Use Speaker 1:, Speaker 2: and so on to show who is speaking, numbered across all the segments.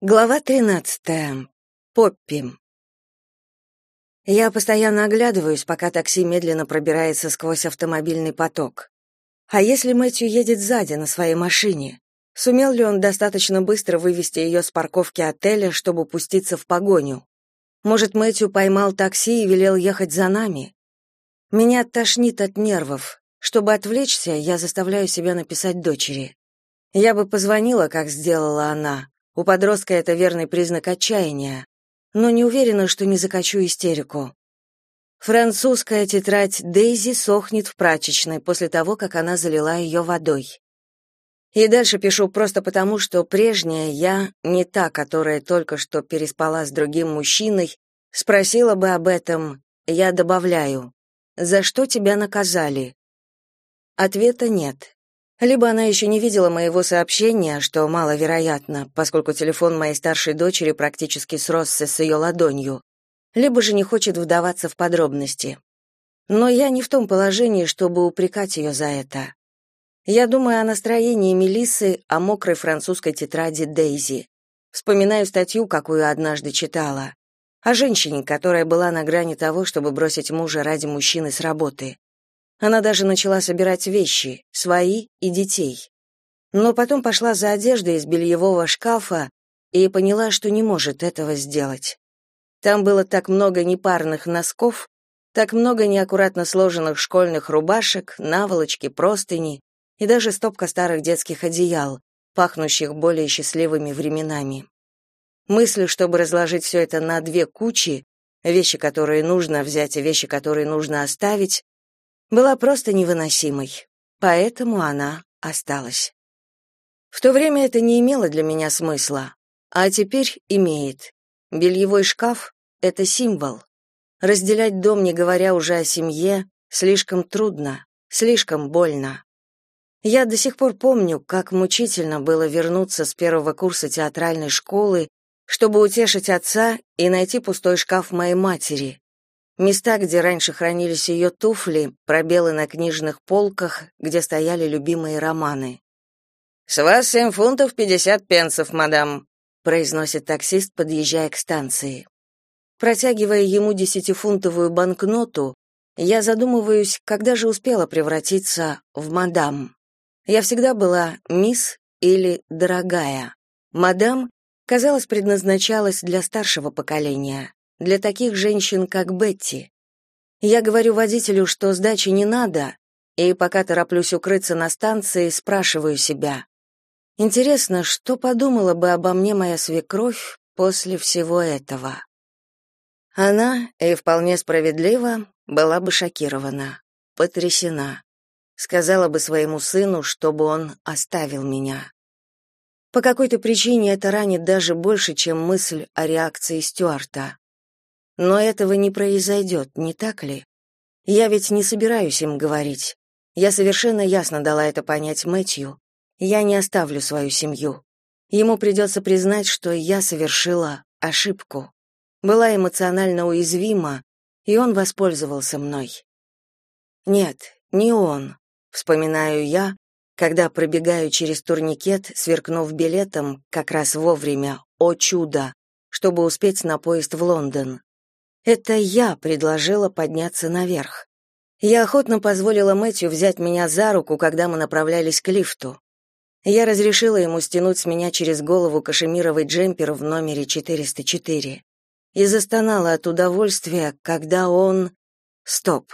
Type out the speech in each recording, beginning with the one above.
Speaker 1: Глава 13. Поппи. Я постоянно оглядываюсь, пока такси медленно пробирается сквозь автомобильный поток. А если Мэтью едет сзади на своей машине? Сумел ли он достаточно быстро вывести ее с парковки отеля, чтобы пуститься в погоню? Может, Мэтью поймал такси и велел ехать за нами? Меня тошнит от нервов. Чтобы отвлечься, я заставляю себя написать дочери. Я бы позвонила, как сделала она, у подростка это верный признак отчаяния, но не уверена, что не закачу истерику. Французская тетрадь Дейзи сохнет в прачечной после того, как она залила ее водой. И дальше пишу просто потому, что прежняя я, не та, которая только что переспала с другим мужчиной, спросила бы об этом, я добавляю, «За что тебя наказали?» Ответа нет. Либо она еще не видела моего сообщения, что маловероятно, поскольку телефон моей старшей дочери практически сросся с ее ладонью, либо же не хочет вдаваться в подробности. Но я не в том положении, чтобы упрекать ее за это. Я думаю о настроении Мелиссы, о мокрой французской тетради Дейзи. Вспоминаю статью, какую однажды читала, о женщине, которая была на грани того, чтобы бросить мужа ради мужчины с работы. Она даже начала собирать вещи, свои и детей. Но потом пошла за одеждой из бельевого шкафа и поняла, что не может этого сделать. Там было так много непарных носков, так много неаккуратно сложенных школьных рубашек, наволочки, простыни и даже стопка старых детских одеял, пахнущих более счастливыми временами. Мысль, чтобы разложить все это на две кучи, вещи, которые нужно взять и вещи, которые нужно оставить, была просто невыносимой, поэтому она осталась. В то время это не имело для меня смысла, а теперь имеет. Бельевой шкаф — это символ. Разделять дом, не говоря уже о семье, слишком трудно, слишком больно. Я до сих пор помню, как мучительно было вернуться с первого курса театральной школы, чтобы утешить отца и найти пустой шкаф моей матери, Места, где раньше хранились ее туфли, пробелы на книжных полках, где стояли любимые романы. «С вас семь фунтов пятьдесят пенсов, мадам», — произносит таксист, подъезжая к станции. Протягивая ему десятифунтовую банкноту, я задумываюсь, когда же успела превратиться в мадам. Я всегда была мисс или дорогая. Мадам, казалось, предназначалась для старшего поколения для таких женщин, как Бетти. Я говорю водителю, что сдачи не надо, и пока тороплюсь укрыться на станции, спрашиваю себя. Интересно, что подумала бы обо мне моя свекровь после всего этого? Она, и вполне справедливо, была бы шокирована, потрясена. Сказала бы своему сыну, чтобы он оставил меня. По какой-то причине это ранит даже больше, чем мысль о реакции Стюарта. Но этого не произойдет, не так ли? Я ведь не собираюсь им говорить. Я совершенно ясно дала это понять Мэтью. Я не оставлю свою семью. Ему придется признать, что я совершила ошибку. Была эмоционально уязвима, и он воспользовался мной. Нет, не он, вспоминаю я, когда пробегаю через турникет, сверкнув билетом как раз вовремя, о чудо, чтобы успеть на поезд в Лондон. Это я предложила подняться наверх. Я охотно позволила Мэтью взять меня за руку, когда мы направлялись к лифту. Я разрешила ему стянуть с меня через голову кашемировый джемпер в номере 404 и застонала от удовольствия, когда он... Стоп.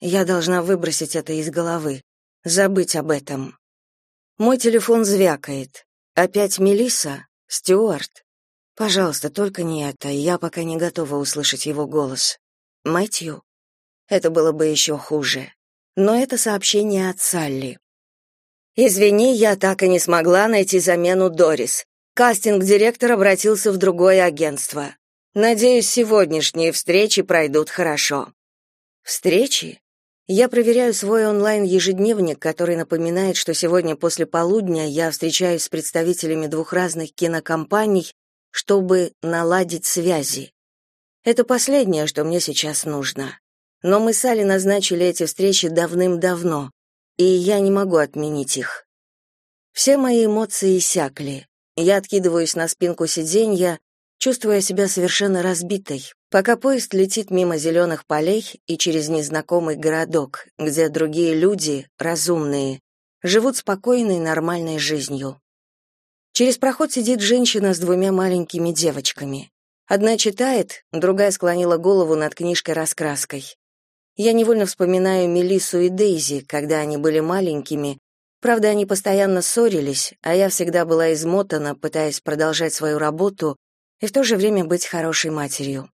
Speaker 1: Я должна выбросить это из головы, забыть об этом. Мой телефон звякает. Опять Мелиса? Стюарт? Пожалуйста, только не это. Я пока не готова услышать его голос. Мэтью? Это было бы еще хуже. Но это сообщение от Салли. Извини, я так и не смогла найти замену Дорис. Кастинг-директор обратился в другое агентство. Надеюсь, сегодняшние встречи пройдут хорошо. Встречи? Я проверяю свой онлайн-ежедневник, который напоминает, что сегодня после полудня я встречаюсь с представителями двух разных кинокомпаний чтобы наладить связи. Это последнее, что мне сейчас нужно. Но мы с Али назначили эти встречи давным-давно, и я не могу отменить их. Все мои эмоции иссякли. Я откидываюсь на спинку сиденья, чувствуя себя совершенно разбитой, пока поезд летит мимо зеленых полей и через незнакомый городок, где другие люди, разумные, живут спокойной нормальной жизнью. Через проход сидит женщина с двумя маленькими девочками. Одна читает, другая склонила голову над книжкой-раскраской. Я невольно вспоминаю Мелиссу и Дейзи, когда они были маленькими. Правда, они постоянно ссорились, а я всегда была измотана, пытаясь продолжать свою работу и в то же время быть хорошей матерью.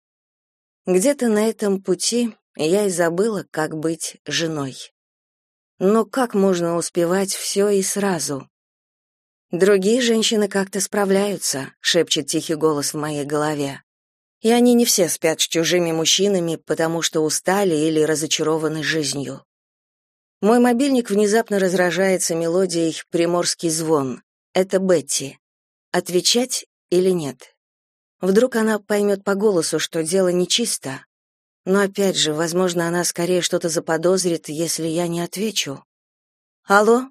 Speaker 1: Где-то на этом пути я и забыла, как быть женой. Но как можно успевать все и сразу? Другие женщины как-то справляются, шепчет тихий голос в моей голове. И они не все спят с чужими мужчинами, потому что устали или разочарованы жизнью. Мой мобильник внезапно разражается мелодией «Приморский звон». Это Бетти. Отвечать или нет? Вдруг она поймет по голосу, что дело нечисто. Но опять же, возможно, она скорее что-то заподозрит, если я не отвечу. Алло?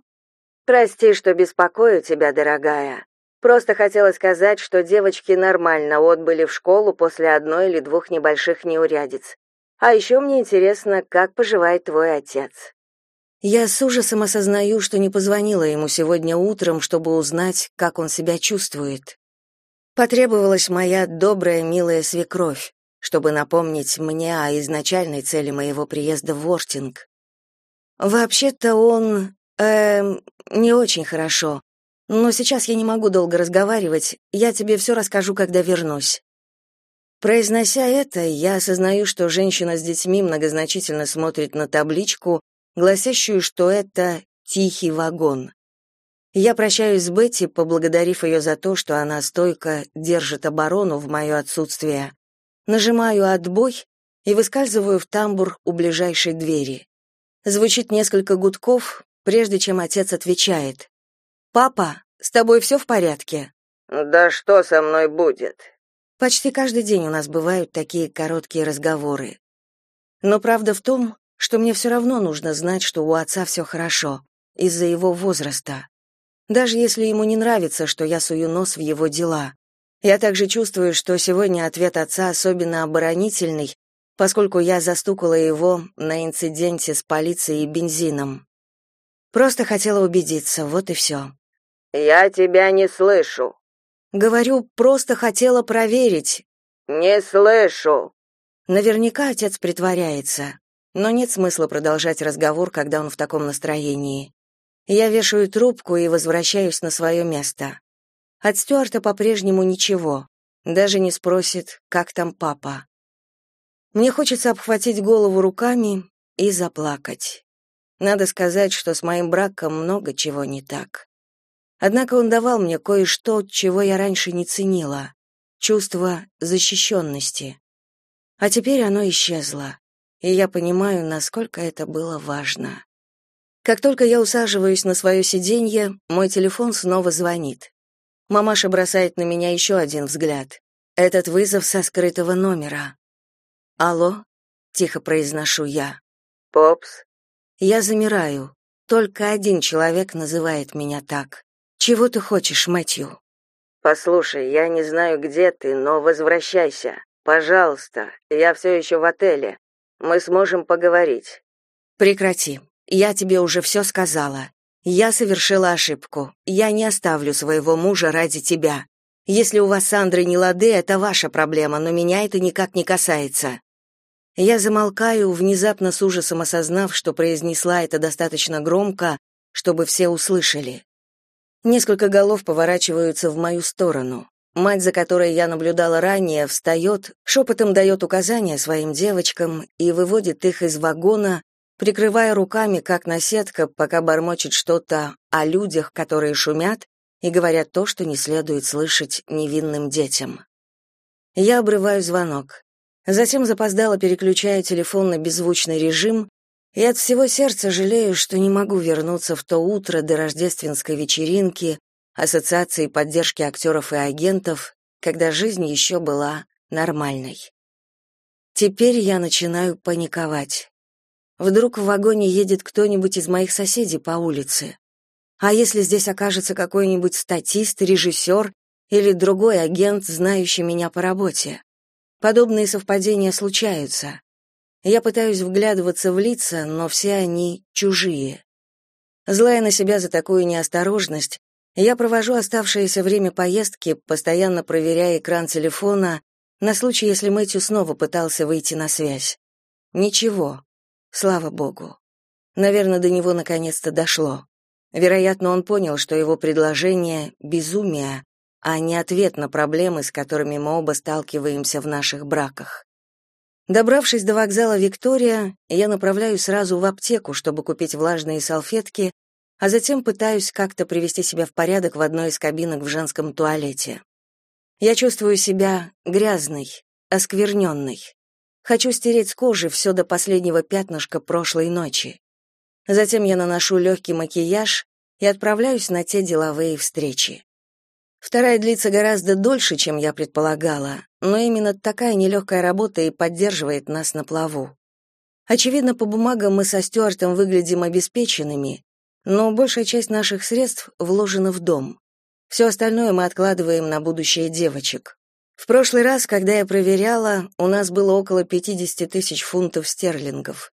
Speaker 1: Прости, что беспокою тебя, дорогая. Просто хотела сказать, что девочки нормально отбыли в школу после одной или двух небольших неурядиц. А еще мне интересно, как поживает твой отец. Я с ужасом осознаю, что не позвонила ему сегодня утром, чтобы узнать, как он себя чувствует. Потребовалась моя добрая, милая свекровь, чтобы напомнить мне о изначальной цели моего приезда в Вортинг. Вообще-то он, эм, не очень хорошо. Но сейчас я не могу долго разговаривать, я тебе все расскажу, когда вернусь. Произнося это, я осознаю, что женщина с детьми многозначительно смотрит на табличку, гласящую, что это «тихий вагон». Я прощаюсь с Бетти, поблагодарив ее за то, что она стойко держит оборону в мое отсутствие. Нажимаю «отбой» и выскальзываю в тамбур у ближайшей двери. Звучит несколько гудков, прежде чем отец отвечает. «Папа, с тобой все в порядке?»
Speaker 2: «Да что со мной будет?»
Speaker 1: Почти каждый день у нас бывают такие короткие разговоры. Но правда в том, что мне все равно нужно знать, что у отца все хорошо, из-за его возраста. Даже если ему не нравится, что я сую нос в его дела. Я также чувствую, что сегодня ответ отца особенно оборонительный, поскольку я застукала его на инциденте с полицией и бензином. Просто хотела убедиться, вот и все.
Speaker 2: Я тебя не слышу.
Speaker 1: Говорю, просто хотела проверить.
Speaker 2: Не слышу.
Speaker 1: Наверняка отец притворяется, но нет смысла продолжать разговор, когда он в таком настроении. Я вешаю трубку и возвращаюсь на свое место. От Стюарта по-прежнему ничего, даже не спросит, как там папа. Мне хочется обхватить голову руками и заплакать. Надо сказать, что с моим браком много чего не так. Однако он давал мне кое-что, чего я раньше не ценила чувство защищенности. А теперь оно исчезло, и я понимаю, насколько это было важно. Как только я усаживаюсь на свое сиденье, мой телефон снова звонит. Мамаша бросает на меня еще один взгляд. Этот вызов со скрытого номера. «Алло?» — тихо произношу я.
Speaker 2: «Попс?»
Speaker 1: Я замираю. Только один человек называет меня так. Чего ты хочешь, Мэтью?
Speaker 2: Послушай, я не знаю, где ты, но возвращайся. Пожалуйста. Я все еще в отеле. Мы сможем поговорить.
Speaker 1: Прекрати. Я тебе уже все сказала. Я совершила ошибку. Я не оставлю своего мужа ради тебя. Если у вас с Андрой не лады, это ваша проблема, но меня это никак не касается. Я замолкаю, внезапно с ужасом осознав, что произнесла это достаточно громко, чтобы все услышали. Несколько голов поворачиваются в мою сторону. Мать, за которой я наблюдала ранее, встает, шепотом дает указания своим девочкам и выводит их из вагона, прикрывая руками, как наседка, пока бормочет что-то о людях, которые шумят и говорят то, что не следует слышать невинным детям. Я обрываю звонок. Затем запоздало переключаю телефон на беззвучный режим и от всего сердца жалею, что не могу вернуться в то утро до рождественской вечеринки Ассоциации поддержки актеров и агентов, когда жизнь еще была нормальной. Теперь я начинаю паниковать. Вдруг в вагоне едет кто-нибудь из моих соседей по улице. А если здесь окажется какой-нибудь статист, режиссер или другой агент, знающий меня по работе? Подобные совпадения случаются. Я пытаюсь вглядываться в лица, но все они чужие. Злая на себя за такую неосторожность, я провожу оставшееся время поездки, постоянно проверяя экран телефона на случай, если Мэтью снова пытался выйти на связь. Ничего. Слава богу. Наверное, до него наконец-то дошло. Вероятно, он понял, что его предложение — безумие, а не ответ на проблемы, с которыми мы оба сталкиваемся в наших браках. Добравшись до вокзала Виктория, я направляюсь сразу в аптеку, чтобы купить влажные салфетки, а затем пытаюсь как-то привести себя в порядок в одной из кабинок в женском туалете. Я чувствую себя грязной, оскверненной. Хочу стереть с кожи все до последнего пятнышка прошлой ночи. Затем я наношу легкий макияж и отправляюсь на те деловые встречи. Вторая длится гораздо дольше, чем я предполагала, но именно такая нелегкая работа и поддерживает нас на плаву. Очевидно, по бумагам мы со Стюартом выглядим обеспеченными, но большая часть наших средств вложена в дом. Все остальное мы откладываем на будущее девочек. В прошлый раз, когда я проверяла, у нас было около 50 тысяч фунтов стерлингов.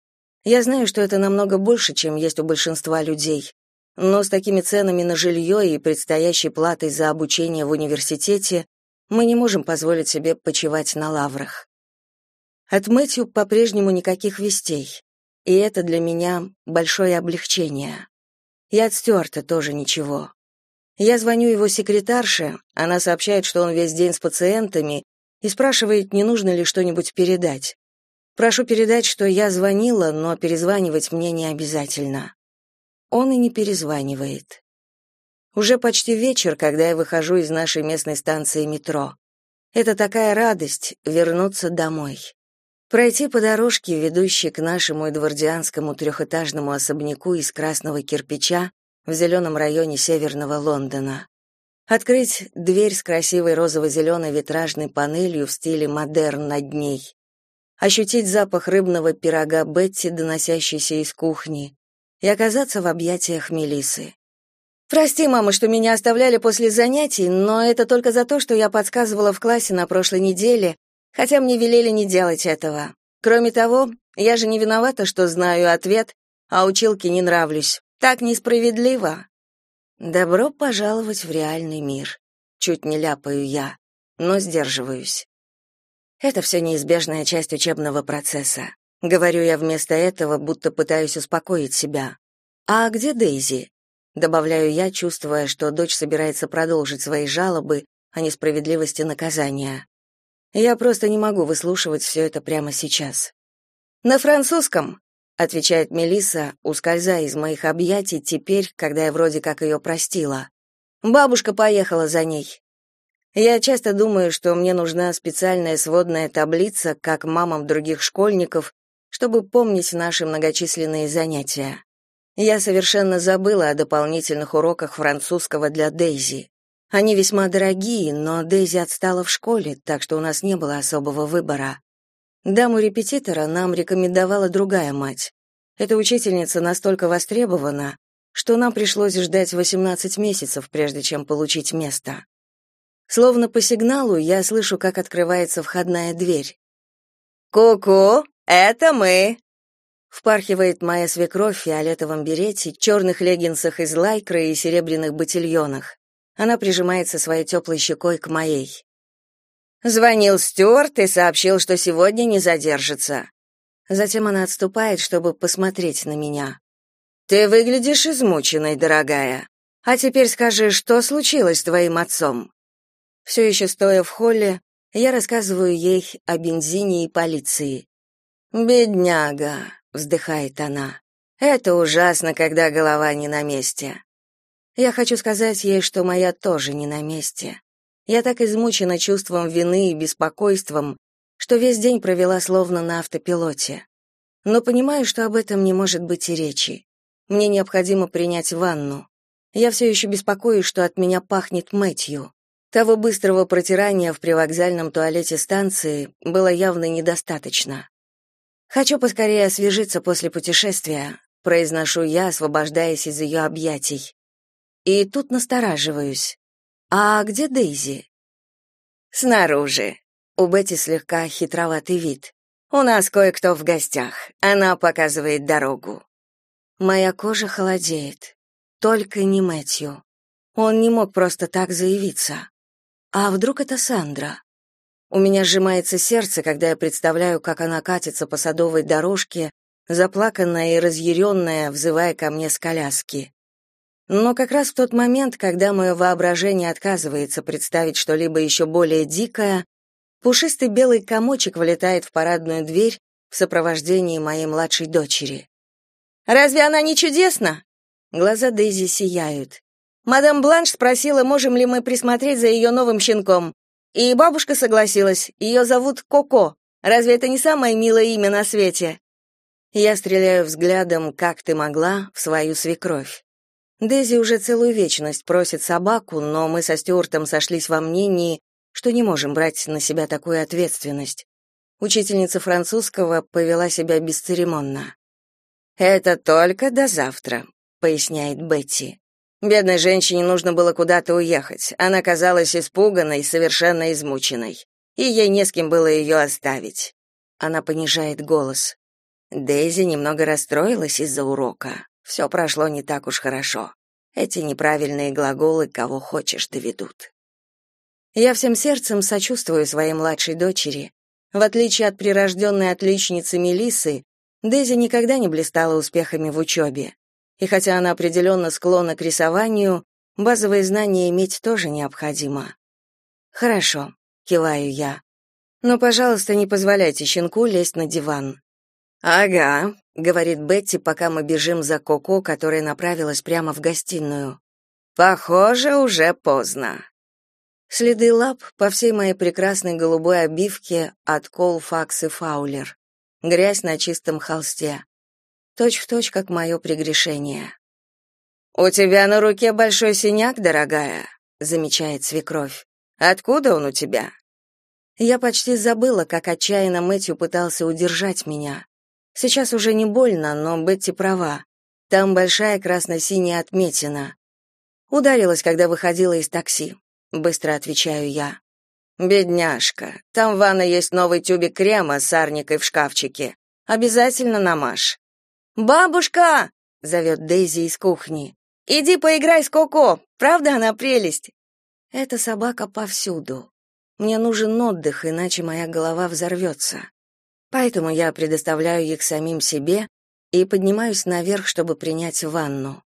Speaker 1: Я знаю, что это намного больше, чем есть у большинства людей, но с такими ценами на жилье и предстоящей платой за обучение в университете мы не можем позволить себе почивать на лаврах. От Мэтью по-прежнему никаких вестей, и это для меня большое облегчение. И от Стюарта тоже ничего. Я звоню его секретарше, она сообщает, что он весь день с пациентами, и спрашивает, не нужно ли что-нибудь передать. Прошу передать, что я звонила, но перезванивать мне не обязательно он и не перезванивает. Уже почти вечер, когда я выхожу из нашей местной станции метро. Это такая радость вернуться домой. Пройти по дорожке, ведущей к нашему эдвардианскому трехэтажному особняку из красного кирпича в зеленом районе северного Лондона. Открыть дверь с красивой розово-зеленой витражной панелью в стиле модерн над ней. Ощутить запах рыбного пирога Бетти, доносящийся из кухни и оказаться в объятиях Мелисы. Прости, мама, что меня оставляли после занятий, но это только за то, что я подсказывала в классе на прошлой неделе, хотя мне велели не делать этого. Кроме того, я же не виновата, что знаю ответ, а училке не нравлюсь. Так несправедливо. Добро пожаловать в реальный мир. Чуть не ляпаю я, но сдерживаюсь. Это все неизбежная часть учебного процесса. Говорю я вместо этого, будто пытаюсь успокоить себя. А где Дейзи? Добавляю я, чувствуя, что дочь собирается продолжить свои жалобы о несправедливости наказания. Я просто не могу выслушивать все это прямо сейчас. На французском, отвечает Мелиса, ускользая из моих объятий теперь, когда я вроде как ее простила. Бабушка поехала за ней. Я часто думаю, что мне нужна специальная сводная таблица, как мамам других школьников, чтобы помнить наши многочисленные занятия. Я совершенно забыла о дополнительных уроках французского для Дейзи. Они весьма дорогие, но Дейзи отстала в школе, так что у нас не было особого выбора. Даму репетитора нам рекомендовала другая мать. Эта учительница настолько востребована, что нам пришлось ждать 18 месяцев, прежде чем получить место. Словно по сигналу я слышу, как открывается входная дверь. «Ку-ку!» «Это мы!» Впархивает моя свекровь в фиолетовом берете, черных леггинсах из лайкры и серебряных ботильонах. Она прижимается своей теплой щекой к моей. Звонил Стюарт и сообщил, что сегодня не задержится. Затем она отступает, чтобы посмотреть на меня. Ты выглядишь измученной, дорогая. А теперь скажи, что случилось с твоим отцом? Все еще стоя в холле, я рассказываю ей о бензине и полиции. Бедняга, вздыхает она. Это ужасно, когда голова не на месте. Я хочу сказать ей, что моя тоже не на месте. Я так измучена чувством вины и беспокойством, что весь день провела словно на автопилоте. Но понимаю, что об этом не может быть и речи. Мне необходимо принять ванну. Я все еще беспокоюсь, что от меня пахнет Мэтью. Того быстрого протирания в привокзальном туалете станции было явно недостаточно. Хочу поскорее освежиться после путешествия, произношу я, освобождаясь из ее объятий. и тут настораживаюсь. А где Дейзи?
Speaker 2: Снаружи. У Бетти слегка хитроватый вид. У нас кое-кто в гостях. Она показывает дорогу.
Speaker 1: Моя кожа холодеет. Только не Мэтью. Он не мог просто так заявиться. А вдруг это Сандра? У меня сжимается сердце, когда я представляю, как она катится по садовой дорожке, заплаканная и разъяренная, взывая ко мне с коляски. Но как раз в тот момент, когда мое воображение отказывается представить что-либо еще более дикое, пушистый белый комочек вылетает в парадную дверь в сопровождении моей младшей дочери.
Speaker 2: «Разве она не чудесна?»
Speaker 1: Глаза Дейзи сияют.
Speaker 2: Мадам Бланш спросила, можем ли мы присмотреть за ее новым щенком. И бабушка согласилась. Ее зовут Коко. Разве это не самое милое имя на свете?
Speaker 1: Я стреляю взглядом, как ты могла, в свою свекровь. Дези уже целую вечность просит собаку, но мы со Стюартом сошлись во мнении, что не можем брать на себя такую ответственность. Учительница французского повела себя бесцеремонно.
Speaker 2: «Это только до завтра», — поясняет Бетти. Бедной женщине нужно было куда-то уехать. Она казалась испуганной, совершенно измученной. И ей не с кем было ее оставить.
Speaker 1: Она понижает голос. Дейзи немного расстроилась из-за урока. Все прошло не так уж хорошо. Эти неправильные глаголы кого хочешь доведут. Я всем сердцем сочувствую своей младшей дочери. В отличие от прирожденной отличницы Мелисы, Дейзи никогда не блистала успехами в учебе и хотя она определенно склонна к рисованию, базовые знания иметь тоже необходимо. Хорошо, киваю я. Но, пожалуйста, не позволяйте щенку лезть на диван.
Speaker 2: Ага,
Speaker 1: говорит Бетти, пока мы бежим за Коко, которая направилась прямо в гостиную.
Speaker 2: Похоже, уже поздно.
Speaker 1: Следы лап по всей моей прекрасной голубой обивке от Колфакс и Фаулер. Грязь на чистом холсте точь в точь, как мое прегрешение.
Speaker 2: «У тебя на руке большой синяк, дорогая», — замечает свекровь. «Откуда он у тебя?»
Speaker 1: Я почти забыла, как отчаянно Мэтью пытался удержать меня. Сейчас уже не больно, но Бетти права. Там большая красно-синяя отметина. Ударилась, когда выходила из такси. Быстро отвечаю я.
Speaker 2: «Бедняжка, там в ванной есть новый тюбик крема с арникой в шкафчике. Обязательно намажь. «Бабушка!» — зовет Дейзи из кухни. «Иди поиграй с Коко, правда она прелесть?»
Speaker 1: Эта собака повсюду. Мне нужен отдых, иначе моя голова взорвется. Поэтому я предоставляю их самим себе и поднимаюсь наверх, чтобы принять ванну.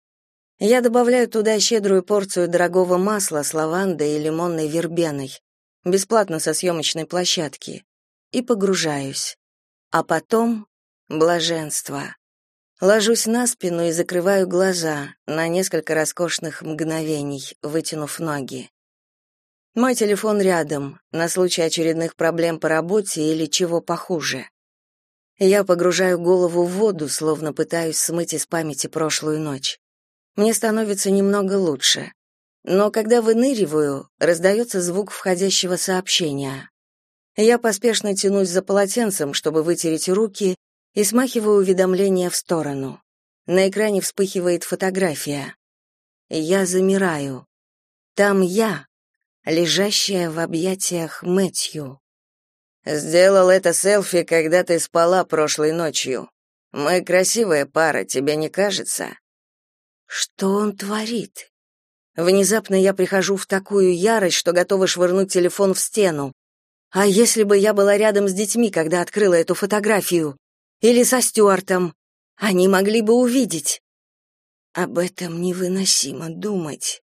Speaker 1: Я добавляю туда щедрую порцию дорогого масла с лавандой и лимонной вербеной, бесплатно со съемочной площадки, и погружаюсь. А потом блаженство. Ложусь на спину и закрываю глаза на несколько роскошных мгновений, вытянув ноги. Мой телефон рядом, на случай очередных проблем по работе или чего похуже. Я погружаю голову в воду, словно пытаюсь смыть из памяти прошлую ночь. Мне становится немного лучше. Но когда выныриваю, раздается звук входящего сообщения. Я поспешно тянусь за полотенцем, чтобы вытереть руки, и смахиваю уведомление в сторону. На экране вспыхивает фотография. Я замираю. Там я, лежащая в объятиях Мэтью.
Speaker 2: Сделал это селфи, когда ты спала прошлой ночью. Мы красивая пара, тебе не кажется?
Speaker 1: Что он творит? Внезапно я прихожу в такую ярость, что готова швырнуть телефон в стену. А если бы я была рядом с детьми, когда открыла эту фотографию? Или со Стюартом. Они могли бы увидеть. Об этом невыносимо думать.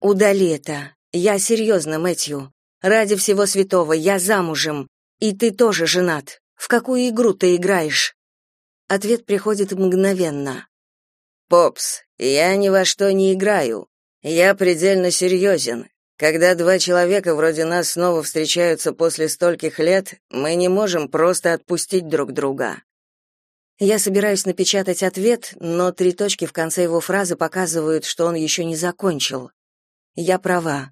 Speaker 1: Удали это. Я серьезно, Мэтью. Ради всего святого, я замужем. И ты тоже женат. В какую игру ты играешь? Ответ приходит мгновенно.
Speaker 2: Попс, я ни во что не играю. Я предельно серьезен. Когда два человека вроде нас снова встречаются после стольких лет, мы не можем просто отпустить друг друга.
Speaker 1: Я собираюсь напечатать ответ, но три точки в конце его фразы показывают, что он еще не закончил. Я права.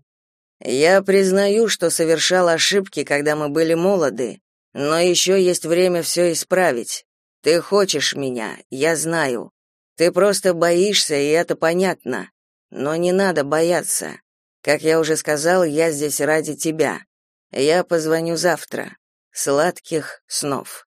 Speaker 2: Я признаю, что совершал ошибки, когда мы были молоды, но еще есть время все исправить. Ты хочешь меня, я знаю. Ты просто боишься, и это понятно. Но не надо бояться. Как я уже сказал, я здесь ради тебя. Я позвоню завтра. Сладких снов.